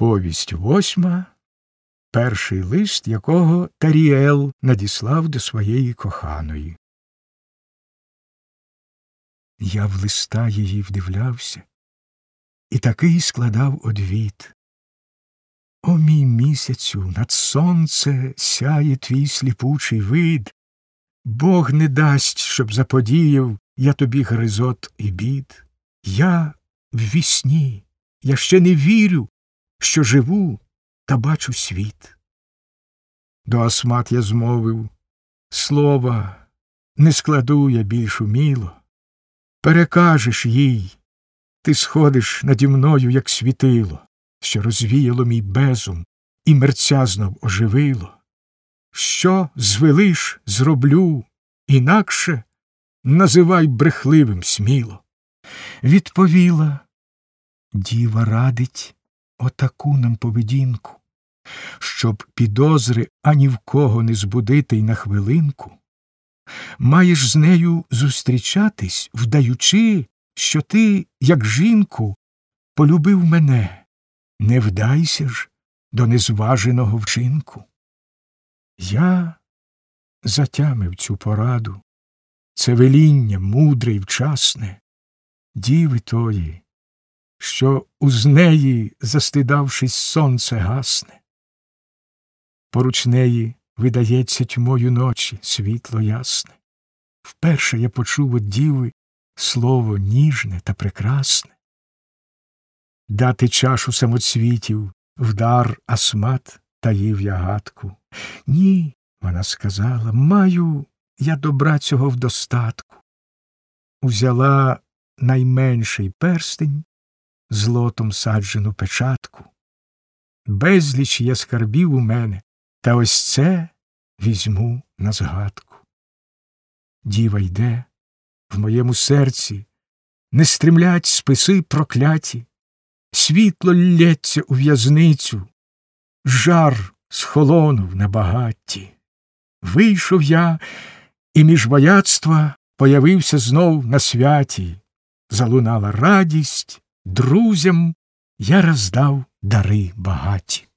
Повість восьма, перший лист, якого Таріел надіслав до своєї коханої. Я в листа її вдивлявся і такий складав одвіт. О мій місяцю, над сонце сяє твій сліпучий вид. Бог не дасть, щоб заподіяв я тобі гризот і бід. Я в вісні, я ще не вірю, що живу та бачу світ. До Асмат я змовив слова не складу я більш уміло. Перекажеш їй, ти сходиш наді мною, як світило, що розвіяло мій безум і мерця знов оживило. Що звелиш, зроблю, інакше називай брехливим сміло. Відповіла Діва радить отаку нам поведінку, щоб підозри ані в кого не збудити й на хвилинку. Маєш з нею зустрічатись, вдаючи, що ти, як жінку, полюбив мене, не вдайся ж до незваженого вчинку. Я затямив цю пораду, це веління мудре й вчасне, діви тої, що уз неї, застидавшись, сонце гасне. Поруч неї видається тьмою ночі світло ясне. Вперше я почув від діви слово ніжне та прекрасне. Дати чашу самоцвітів, вдар асмат таїв я гадку. Ні, вона сказала, маю я добра цього в достатку. Узяла найменший перстень, злотом саджену печатку. Безліч є скарбів у мене, та ось це візьму на згадку. Діва йде в моєму серці, не стремлять списи прокляті, світло лється у в'язницю, жар схолонув на багатті. Вийшов я, і між бояцтва появився знов на святі, залунала радість, друзям я роздав дари багаті.